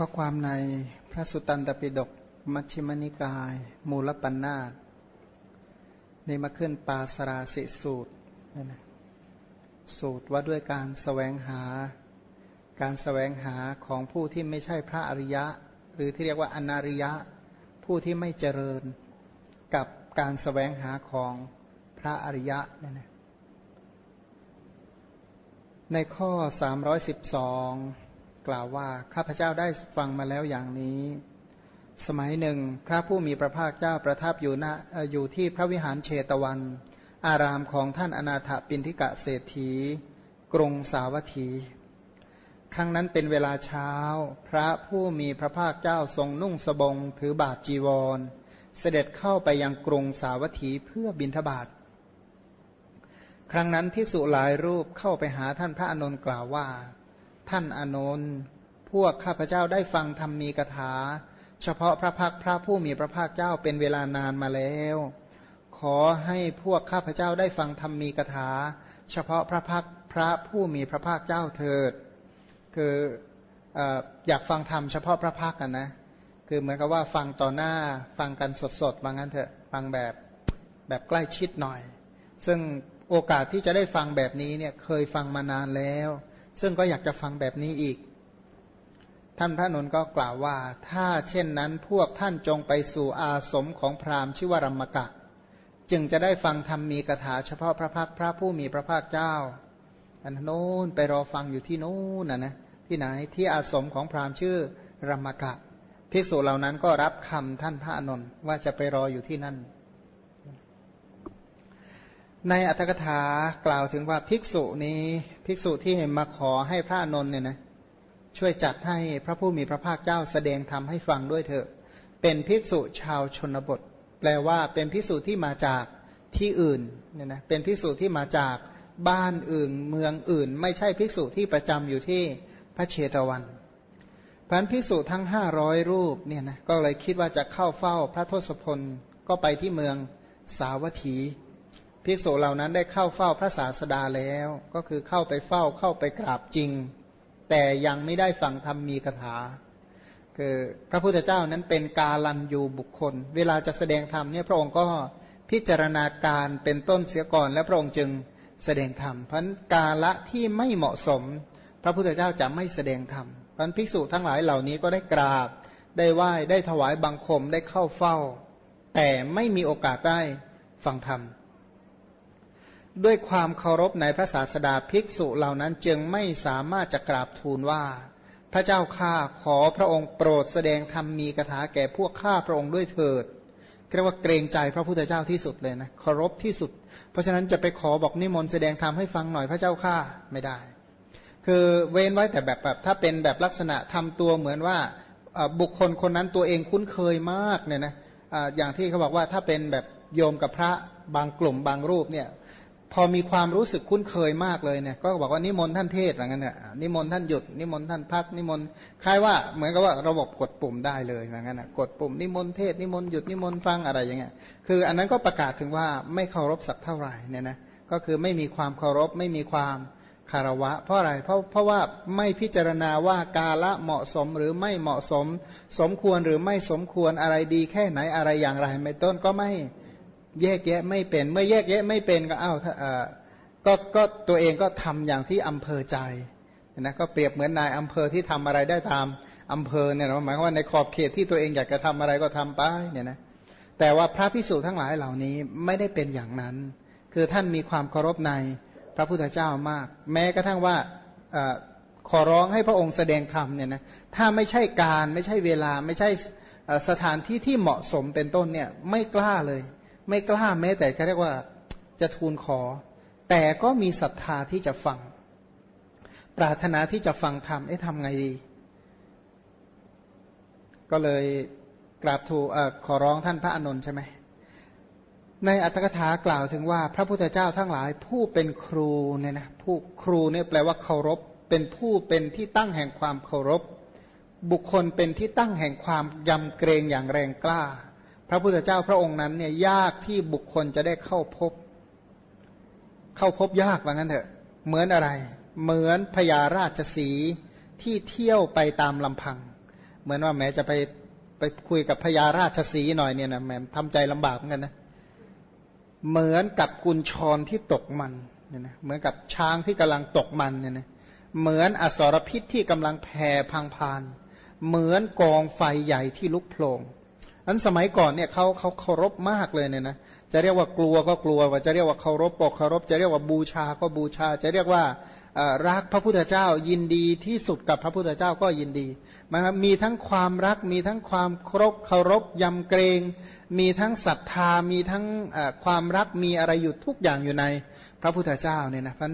ข้อความในพระสุตตันตปิฎกมัชฌิมนิกาย มูลปัญนาตในมาขึ้นปาสราสิสูตรนั่นนะสูตรว่าด้วยการสแสวงหา การสแสวงหาของผู้ที่ไม่ใช่พระอริยะ หรือที่เรียกว่าอนาริยะ ผู้ที่ไม่เจริญกับการสแสวงหาของพระอริยะนั่นนะในข้อ 312 กล่าวว่าข้าพเจ้าได้ฟังมาแล้วอย่างนี้ สมัยหนึ่ง พระผู้มีพระภาคเจ้าประทับอยู่ณอยู่ที่พระวิหารเชตวัน อารามของท่านอนาถปินทิกะเศรษฐี กรุงสาวัตถี ครั้งนั้นเป็นเวลาเช้า พระผู้มีพระภาคเจ้าทรงนุ่งสบงถือบาทจีวร เสด็จเข้าไปยังกรุงสาวัตถีเพื่อบินทบาทครั้งนั้นภิกษุหลายรูปเข้าไปหาท่านพระอนุนกล่าวว่า ท่านอานนท์พวกข้าพเจ้าได้ฟังธรรมมีกถา เฉพาะพระพักพระผู้มีพระภาคเจ้าเป็นเวลานานมาแล้ว ขอให้พวกข้าพเจ้าได้ฟังธรรมมีกถา เฉพาะพระพักพระผู้มีพระภาคเจ้าเถิด คืออยากฟังธรรมเฉพาะพระพักกันนะ คือเหมือนกับว่าฟังต่อหน้าฟังกันสดๆว่างั้นเถอะฟังแบบแบบใกล้ชิดหน่อย ซึ่งโอกาสที่จะได้ฟังแบบนี้เนี่ยเคยฟังมานานแล้ว ซึ่งก็อยากจะฟังแบบนี้อีก ท่านพระนนท์ก็กล่าวว่า ถ้าเช่นนั้นพวกท่านจงไปสู่อาสมของพราหมณ์ชื่อว่ารัมมกะ จึงจะได้ฟังธรรมมีกถาเฉพาะพระพักพระผู้มีพระภาคเจ้า อันโน้นไปรอฟังอยู่ที่โน้นนะนะที่ไหนที่อาสมของพราหมณ์ชื่อรัมมกะ ภิกษุเหล่านั้นก็รับคำท่านพระอนนท์ว่าจะไปรออยู่ที่นั่น ในอัตถกถากล่าวถึงว่าภิกษุนี้ภิกษุที่มาขอให้พระนนท์เนี่ยนะช่วยจัดให้พระผู้มีพระภาคเจ้าแสดงธรรมให้ฟังด้วยเถอะ เป็นภิกษุชาวชนบท แปลว่าเป็นภิกษุที่มาจากที่อื่นเนี่ยนะเป็นภิกษุที่มาจากบ้านอื่นเมืองอื่น ไม่ใช่ภิกษุที่ประจำอยู่ที่พระเชตวันพันภิกษุทั้งห้าร้อยรูปเนี่ยนะก็เลยคิดว่าจะเข้าเฝ้าพระทศพลก็ไปที่เมืองสาวัตถี ภิกษุเหล่านั้นได้เข้าเฝ้าพระศาสดาแล้ว ก็คือเข้าไปเฝ้าเข้าไปกราบจริง แต่ยังไม่ได้ฟังธรรมมีคาถา คือพระพุทธเจ้านั้นเป็นกาลันยูบุคคล เวลาจะแสดงธรรมเนี่ยพระองค์ก็พิจารณาการเป็นต้นเสียก่อน และพระองค์จึงแสดงธรรม เพราะกาละที่ไม่เหมาะสม พระพุทธเจ้าจะไม่แสดงธรรมเพราะภิกษุทั้งหลายเหล่านี้ก็ได้กราบได้ไหว้ได้ถวายบังคมได้เข้าเฝ้า แต่ไม่มีโอกาสได้ฟังธรรม ด้วยความเคารพในพระศาสดาภิกษุเหล่านั้นจึงไม่สามารถจะกราบทูลว่า พระเจ้าข้าขอพระองค์โปรดแสดงธรรมมีคาถาแก่พวกข้าพระองค์ด้วยเถิดเรียกว่าเกรงใจพระพุทธเจ้าที่สุดเลยนะเคารพที่สุด เพราะฉะนั้นจะไปขอบอกนิมนต์แสดงธรรมให้ฟังหน่อยพระเจ้าข้าไม่ได้ คือเว้นไว้แต่แบบแบบถ้าเป็นแบบลักษณะทำตัวเหมือนว่าบุคคลคนนั้นตัวเองคุ้นเคยมากเนี่ยนะอย่างที่เขาบอกว่าถ้าเป็นแบบโยมกับพระบางกลุ่มบางรูปเนี่ย พอมีความรู้สึกคุ้นเคยมากเลยเนี่ยก็บอกว่านิมนต์ท่านเทศอะไรเงี้ยนิมนต์ท่านหยุดนิมนต์ท่านพักนิมนต์คล้ายว่าเหมือนกับว่าระบบกดปุ่มได้เลยอะไรเงี้ยกดปุ่มนิมนต์เทศนิมนต์หยุดนิมนต์ฟังอะไรอย่างเงี้ยคืออันนั้นก็ประกาศถึงว่าไม่เคารพสักเท่าไหร่เนี่ยนะก็คือไม่มีความเคารพไม่มีความคารวะ เพราะอะไรเพราะเพราะว่าไม่พิจารณาว่ากาละเหมาะสมหรือไม่เหมาะสม สมควรหรือไม่สมควรอะไรดีแค่ไหนอะไรอย่างไรไม่ต้นก็ไม่ แยกแยะไม่เป็น เมื่อแยกแยะไม่เป็นก็อ้าวก็ก็ตัวเองก็ทำอย่างที่อำเภอใจนะก็เปรียบเหมือนนายอำเภอที่ทำอะไรได้ตามอำเภอเนี่ยหมายว่าในขอบเขตที่ตัวเองอยากจะทำอะไรก็ทำไปเนี่ยนะแต่ว่าพระพิสุทั้งหลายเหล่านี้ไม่ได้เป็นอย่างนั้น คือท่านมีความเคารพในพระพุทธเจ้ามาก แม้กระทั่งว่าขอร้องให้พระองค์แสดงธรรมเนี่ยนะถ้าไม่ใช่การไม่ใช่เวลาไม่ใช่สถานที่ที่เหมาะสมเป็นต้นเนี่ยไม่กล้าเลย ไม่กล้าแม้แต่จะเรียกว่าจะทูลขอ แต่ก็มีศรัทธาที่จะฟัง ปรารถนาที่จะฟังธรรมเอ๊ะทำไงดี ก็เลยกราบทูลขอร้องท่านพระอนุนใช่ไหมในอัตถกถากล่าวถึงว่าพระพุทธเจ้าทั้งหลายผู้เป็นครูเนี่ยนะผู้ครูเนี่ยแปลว่าเคารพ เป็นผู้เป็นที่ตั้งแห่งความเคารพ บุคคลเป็นที่ตั้งแห่งความยำเกรงอย่างแรงกล้า พระพุทธเจ้าพระองค์นั้นเนี่ยยากที่บุคคลจะได้เข้าพบ เข้าพบยากว่างั้นเถอะ เหมือนอะไร เหมือนพญาราชสีที่เที่ยวไปตามลำพัง เหมือนว่าแม้จะไปไปคุยกับพญาราชสีหน่อยเนี่ยนะแหมทำใจลำบากเหมือนกันนะเหมือนกับกุญชรที่ตกมันเนี่ยนะเหมือนกับช้างที่กำลังตกมันเนี่ยนะเหมือนอสรพิษที่กำลังแผ่พังพาน เหมือนกองไฟใหญ่ที่ลุกโผล่ อันสมัยก่อนเนี่ยเขาเขาเคารพมากเลยเนี่ยนะจะเรียกว่ากลัวก็กลัวว่าจะเรียกว่าเคารพก็เคารพ จะเรียกว่าบูชาก็บูชา จะเรียกว่ารักพระพุทธเจ้ายินดีที่สุดกับพระพุทธเจ้าก็ยินดีมันมีทั้งความรักมีทั้งความเคารพเคารพยำเกรง มีทั้งศรัทธามีทั้งความรักมีอะไรอยู่ทุกอย่างอยู่ในพระพุทธเจ้าเนี่ยนะพัน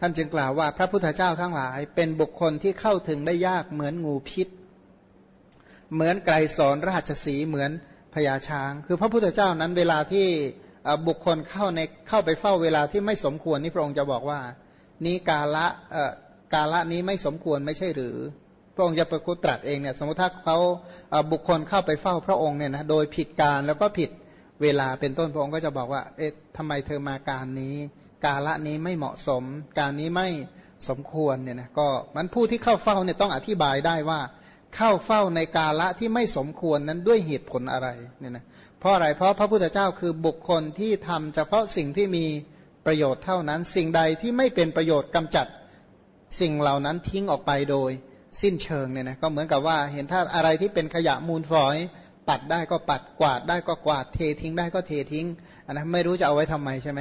ท่านจึงกล่าวว่าพระพุทธเจ้าทั้งหลาย เป็นบุคคลที่เข้าถึงได้ยากเหมือนงูพิษ เหมือนไกรสอนราชสีเหมือนพญาช้าง คือพระพุทธเจ้านั้นเวลาที่บุคคลเข้าในเข้าไปเฝ้าเวลาที่ไม่สมควรนี่พระองค์จะบอกว่า นี้กาละกาละนี้ไม่สมควรไม่ใช่หรือ พระองค์จะประคุตรัสเองเนี่ยสมมติถ้าเขาบุคคลเข้าไปเฝ้าพระองค์เนี่ยนะโดยผิดการแล้วก็ผิดเวลาเป็นต้นพระองค์ก็จะบอกว่า เอ๊ะทำไมเธอมาการนี้ กาละนี้ไม่เหมาะสม การนี้ไม่สมควรเนี่ยนะก็มันผู้ที่เข้าเฝ้าเนี่ยต้องอธิบายได้ว่า เข้าเฝ้าในกาละที่ไม่สมควรนั้นด้วยเหตุผลอะไรเนี่ยนะเพราะอะไรเพราะพระพุทธเจ้าคือบุคคลที่ทำเฉพาะสิ่งที่มีประโยชน์เท่านั้น สิ่งใดที่ไม่เป็นประโยชน์กำจัดสิ่งเหล่านั้นทิ้งออกไปโดยสิ้นเชิงเนี่ยนะก็เหมือนกับว่าเห็นถ้าอะไรที่เป็นขยะมูลฝอย ปัดได้ก็ปัดกวาดได้ก็กวาดเททิ้งได้ก็เททิ้งอันนั้นไม่รู้จะเอาไว้ทำไมใช่ไหม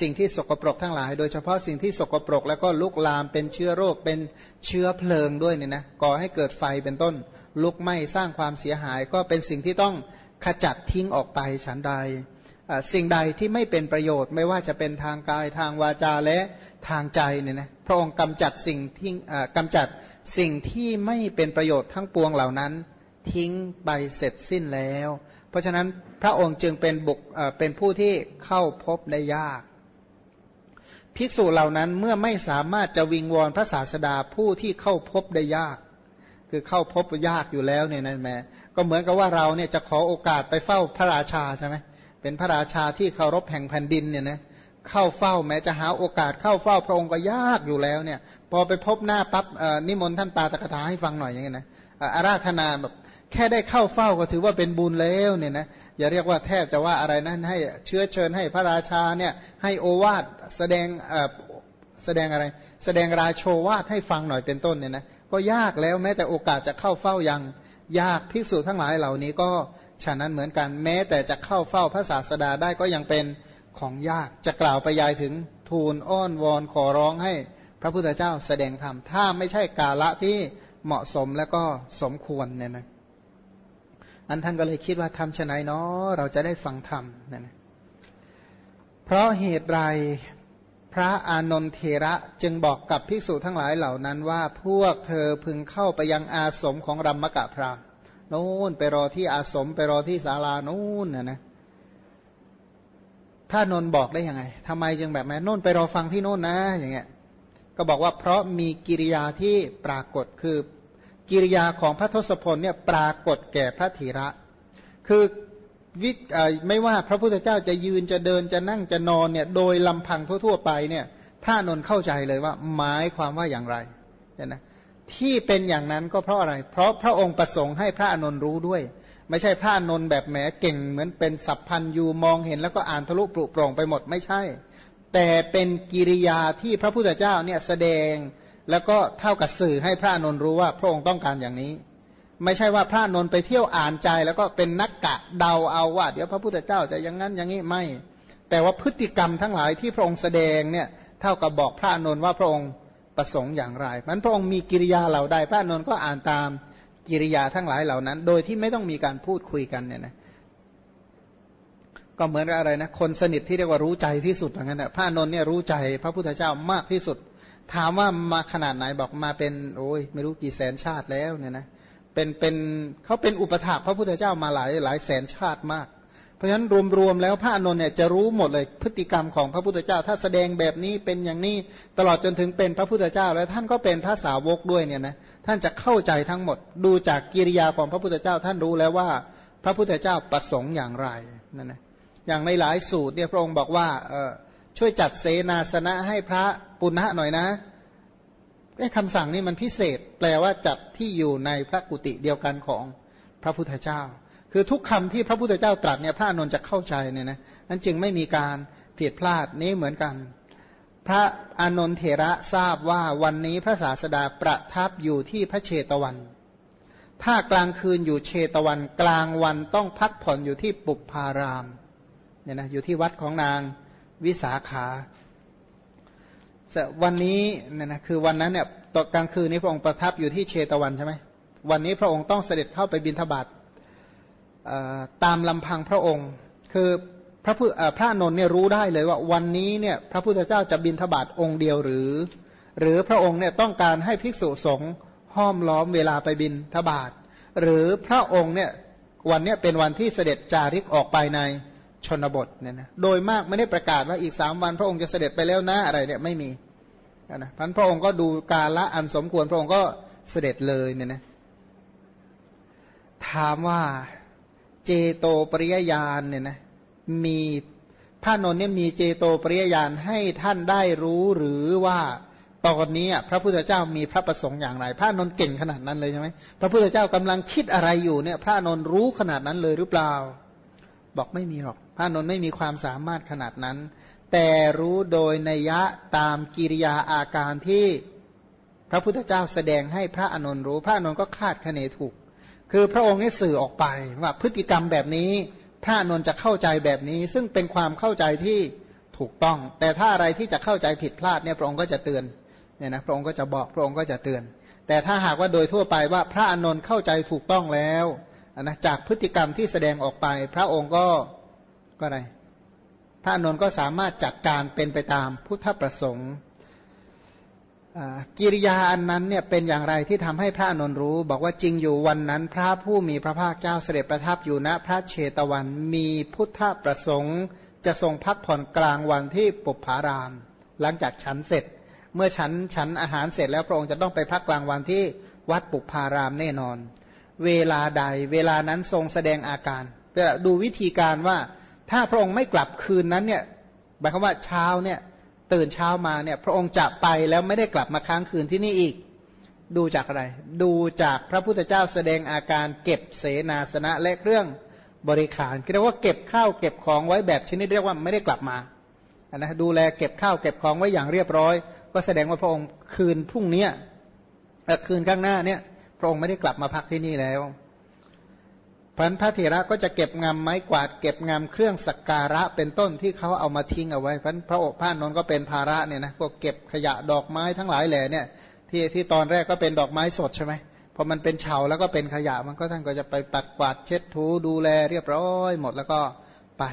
สิ่งที่สกปรกทั้งหลาย โดยเฉพาะสิ่งที่สกปรกแล้วก็ลุกลามเป็นเชื้อโรคเป็นเชื้อเพลิงด้วยเนี่ยนะก่อให้เกิดไฟเป็นต้น ลุกไหม้สร้างความเสียหาย ก็เป็นสิ่งที่ต้องขจัดทิ้งออกไปฉันใดสิ่งใดที่ไม่เป็นประโยชน์ไม่ว่าจะเป็นทางกายทางวาจาและทางใจเนี่ยนะพระองค์กำจัดสิ่งที่กำจัดสิ่งที่ไม่เป็นประโยชน์ทั้งปวงเหล่านั้น ทิ้งไปเสร็จสิ้นแล้ว เพราะฉะนั้นพระองค์จึงเป็นบุคเป็นผู้ที่เข้าพบได้ยาก ภิกษุเหล่านั้นเมื่อไม่สามารถจะวิงวอนพระศาสดาผู้ที่เข้าพบได้ยาก คือเข้าพบยากอยู่แล้วเนี่ยนะแม่ก็เหมือนกับว่าเราเนี่ยจะขอโอกาสไปเฝ้าพระราชาใช่ไหมเป็นพระราชาที่เคารพแห่งแผ่นดินเนี่ยนะเข้าเฝ้าแม้จะหาโอกาสเข้าเฝ้าพระองค์ก็ยากอยู่แล้วเนี่ย พอไปพบหน้าปั๊บนิมนต์ท่านปาตกถาให้ฟังหน่อยอย่างเงี้ยนะอาราธนาแบบ แค่ได้เข้าเฝ้าก็ถือว่าเป็นบุญแล้วเนี่ยนะอย่าเรียกว่าแทบจะว่าอะไรนะให้เชื้อเชิญให้พระราชาเนี่ยให้โอวาทแสดงแสดงอะไร แสดงราโชวาทให้ฟังหน่อยเป็นต้นเนี่ยนะก็ยากแล้วแม้แต่โอกาสจะเข้าเฝ้ายังยากภิกษุทั้งหลายเหล่านี้ก็ฉะนั้นเหมือนกันแม้แต่จะเข้าเฝ้าพระศาสดาได้ก็ยังเป็นของยากจะกล่าวไปยายถึงทูลอ้อนวอนขอร้องให้พระพุทธเจ้าแสดงธรรมถ้าไม่ใช่กาละที่เหมาะสมและก็สมควรเนี่ยนะ อันท่านก็เลยคิดว่าทำชะไหนเนาะเราจะได้ฟังธรรมนั่นนะเพราะเหตุไรพระอานนทเทระจึงบอกกับภิกษุทั้งหลายเหล่านั้นว่าพวกเธอพึงเข้าไปยังอาสมของรัมมกะพรามนู่นไปรอที่อาสมไปรอที่ศาลานู่นนะนะพระนนบอกได้ยังไงทำไมจึงแบบแม่นู่นไปรอฟังที่นู่นนะ อย่างเงี้ย ก็บอกว่าเพราะมีกิริยาที่ปรากฏคือ กิริยาของพระทศพลเนี่ยปรากฏแก่พระธีระ คือวิไม่ว่าพระพุทธเจ้าจะยืนจะเดินจะนั่งจะนอนเนี่ยโดยลำพังทั่ว ๆ ไปเนี่ยพระนนเข้าใจเลยว่าหมายความว่าอย่างไรเนี่ยนะที่เป็นอย่างนั้นก็เพราะอะไร เพราะพระองค์ประสงค์ให้พระอนุนรู้ด้วย ไม่ใช่พระอนุนแบบแหมเก่ง เหมือนเป็นสัพพันยูมองเห็นแล้วก็อ่านทะลุปลุกปลงไปหมดไม่ใช่ แต่เป็นกิริยาที่พระพุทธเจ้าเนี่ยแสดง แล้วก็เท่ากับสื่อให้พระนนรู้ว่าพระองค์ต้องการอย่างนี้ ไม่ใช่ว่าพระนนไปเที่ยวอ่านใจ แล้วก็เป็นนักกะเดาเอาว่า เดี๋ยวพระพุทธเจ้าจะอย่างนั้นอย่างนี้ไม่ แต่ว่าพฤติกรรมทั้งหลายที่พระองค์แสดงเนี่ยเท่ากับบอกพระนนว่าพระองค์ประสงค์อย่างไรมันพระองค์มีกิริยาเหล่าใดพระนนก็อ่านตามกิริยาทั้งหลายเหล่านั้น โดยที่ไม่ต้องมีการพูดคุยกันเนี่ยนะก็เหมือนอะไรนะคนสนิทที่เรียกว่ารู้ใจที่สุดอย่างนั้นนะพระนนเนี่ยรู้ใจพระพุทธเจ้ามากที่สุด ถามว่ามาขนาดไหนบอกมาเป็น โอ้ยไม่รู้กี่แสนชาติแล้วเนี่ยนะเป็นเป็นเขาเป็นอุปถาพระพุทธเจ้ามาหลายหลายแสนชาติมาก เพราะฉะนั้นรวมๆแล้วพระอนุนเนี่ยจะรู้หมดเลยพฤติกรรมของพระพุทธเจ้า ถ้าแสดงแบบนี้เป็นอย่างนี้ตลอดจนถึงเป็นพระพุทธเจ้า แล้วท่านก็เป็นพระสาวกด้วยเนี่ยนะท่านจะเข้าใจทั้งหมด ดูจากกิริยาของพระพุทธเจ้า ท่านรู้แล้วว่าพระพุทธเจ้าประสงค์อย่างไรนั่นนะอย่างในหลายสูตรเนี่ยพระองค์บอกว่าเออ ช่วยจัดเสนาสนะให้พระปุณณะหน่อยนะไอ้คำสั่งนี่มันพิเศษ แปลว่าจัดที่อยู่ในพระกุติเดียวกันของพระพุทธเจ้า คือทุกคำที่พระพุทธเจ้าตรัสเนี่ยพระอนุนจะเข้าใจเนี่ยนะนั้นจึงไม่มีการผิดพลาดนี้เหมือนกัน พระอานนทเถระทราบว่าวันนี้พระศาสดาประทับอยู่ที่พระเชตวัน ถ้ากลางคืนอยู่เชตวัน กลางวันต้องพักผ่อนอยู่ที่ปุปพารามเนี่ยนะอยู่ที่วัดของนาง วิสาขาวันนี้เนี่ยนะคือวันนั้นเนี่ยตกกลางคืนนี้พระองค์ประทับอยู่ที่เชตวันใช่ไหมวันนี้พระองค์ต้องเสด็จเข้าไปบินทบาทตามลำพังพระองค์ คือพระพระนนท์เนี่ยรู้ได้เลยว่าวันนี้เนี่ยพระพุทธเจ้าจะบินทบาทองค์เดียวหรือ หรือพระองค์เนี่ยต้องการให้ภิกษุสงฆ์ห้อมล้อมเวลาไปบินทบาท หรือพระองค์เนี่ยวันนี้เป็นวันที่เสด็จจาริกออกไปใน ชนบทเนี่ยนะโดยมากไม่ได้ประกาศว่าอีกสามวัน พระองค์จะเสด็จไปแล้วนะอะไรเนี่ยไม่มีนะพันพระองค์ก็ดูกาละอันสมควรพระองค์ก็เสด็จเลยเนี่ยนะถามว่าเจโตปริยญาณเนี่ยนะมีพระนนท์เนี่ยมีเจโตปริยญาณให้ท่านได้รู้หรือว่าตอนนี้พระพุทธเจ้ามีพระประสงค์อย่างไร พระนนท์เก่งขนาดนั้นเลยใช่ไหมพระพุทธเจ้ากำลังคิดอะไรอยู่เนี่ย พระนนท์รู้ขนาดนั้นเลยหรือเปล่า บอกไม่มีหรอก พระนนท์ไม่มีความสามารถขนาดนั้น แต่รู้โดยนัยยะตามกิริยาอาการที่พระพุทธเจ้าแสดงให้พระอนนท์รู้พระอนนท์ก็คาดคะเนถูก คือพระองค์นี่สื่อออกไปว่าพฤติกรรมแบบนี้ พระอนนท์จะเข้าใจแบบนี้ ซึ่งเป็นความเข้าใจที่ถูกต้อง แต่ถ้าอะไรที่จะเข้าใจผิดพลาดเนี่ยพระองค์ก็จะเตือนเนี่ยนะพระองค์ก็จะบอกพระองค์ก็จะเตือน แต่ถ้าหากว่าโดยทั่วไปว่าพระอนนท์เข้าใจถูกต้องแล้วนะจากพฤติกรรมที่แสดงออกไป พระองค์ก็ ก็อะไรพระอนนท์ก็สามารถจัดการเป็นไปตามพุทธประสงค์กิริยาอันนั้นเนี่ยเป็นอย่างไรที่ทำให้พระอนนรู้ บอกว่าจริงอยู่วันนั้น พระผู้มีพระภาคเจ้าเสด็จประทับอยู่ณพระเชตวันมีพุทธประสงค์ จะทรงพักผ่อนกลางวันที่ปุพาราม หลังจากฉันเสร็จ เมื่อฉันฉันอาหารเสร็จแล้วพระองค์จะต้องไปพักกลางวันที่วัดปุพารามแน่นอน เวลาใดเวลานั้นทรงแสดงอาการดูวิธีการว่า ถ้าพระองค์ไม่กลับคืนนั้นเนี่ยหมายความว่าเช้าเนี่ยตื่นเช้ามาเนี่ยพระองค์จะไปแล้วไม่ได้กลับมาค้างคืนที่นี่อีก ดูจากอะไร ดูจากพระพุทธเจ้าแสดงอาการเก็บเสนาสนะและเครื่องบริขารเรียกว่าเก็บข้าวเก็บของไว้แบบชนิดเรียกว่าไม่ได้กลับมานะดูแลเก็บข้าวเก็บของไว้อย่างเรียบร้อย ก็แสดงว่าพระองค์คืนพรุ่งนี้คืนข้างหน้าเนี่ยพระองค์ไม่ได้กลับมาพักที่นี่แล้ว พันพระเถระก็จะเก็บงำไม้กวาดเก็บงำเครื่องสักการะเป็นต้นที่เขาเอามาทิ้งเอาไว้พันพระอกพระนนท์ก็เป็นภาระเนี่ยนะพวกเก็บขยะดอกไม้ทั้งหลายแหล่เนี่ยที่ที่ตอนแรกก็เป็นดอกไม้สดใช่ไหมพอมันเป็นเฉาแล้วก็เป็นขยะมันก็ท่านก็จะไปปัดกวาดเช็ดถูดูแลเรียบร้อยหมดแล้วก็ไป